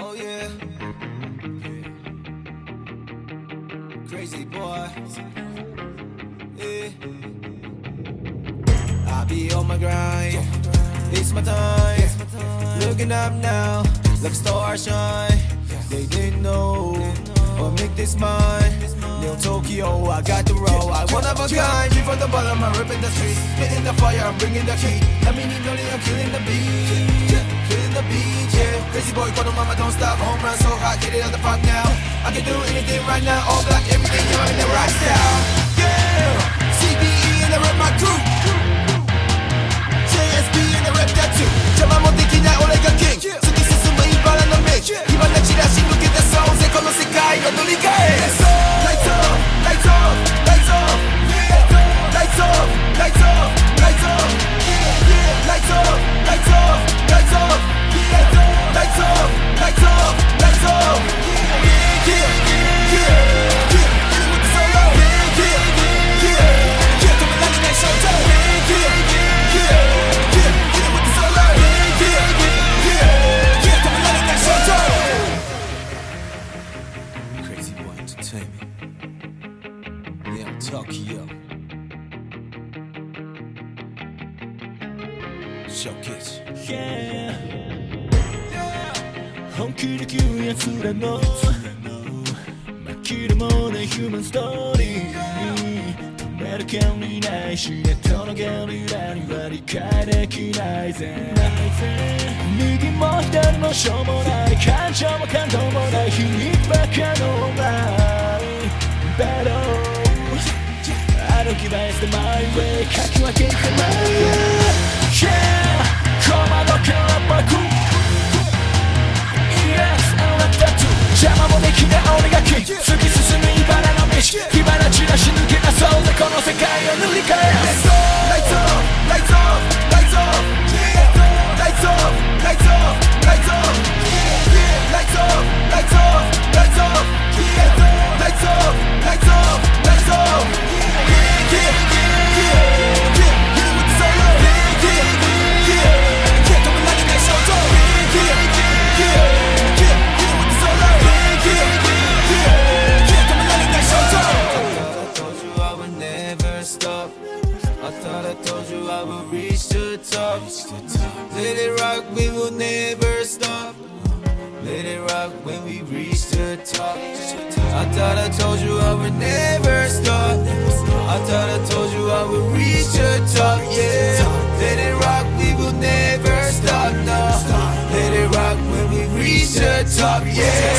Oh yeah. Crazy boy. Yeah. I be on my grind. It's my time. Looking up now, like star shine. They didn't know, or make this mine. New Tokyo, I got the roll. I one of a kind. Keep from the bottom, I'm ripping the streets. Hitting the fire, I'm bringing the heat. Let me need only I'm killing the beat. Yeah. Crazy boy, call the mama, don't stop. Home run so hot, get it out the park now. I can do anything right now. All black, everything, you're in the right style. Showcase Yeah 本気で食うやつらの紛れもないヒューマンストーリー止める権利ないしネットのゲリラには理解できないぜ。右も左もしょうもない感情も感動もない皮肉ばかのないバトル歩き出してマイウェイかき分けてマイ「ひばらちらし抜け出そうぜこの世界を塗り替え」Let it rock, we will never stop. Let it rock when we reach the top. I thought I told you I would never stop. I thought I told you I would reach the top, yeah. Let it rock, we will never stop, no. Let it rock when we reach the top, yeah.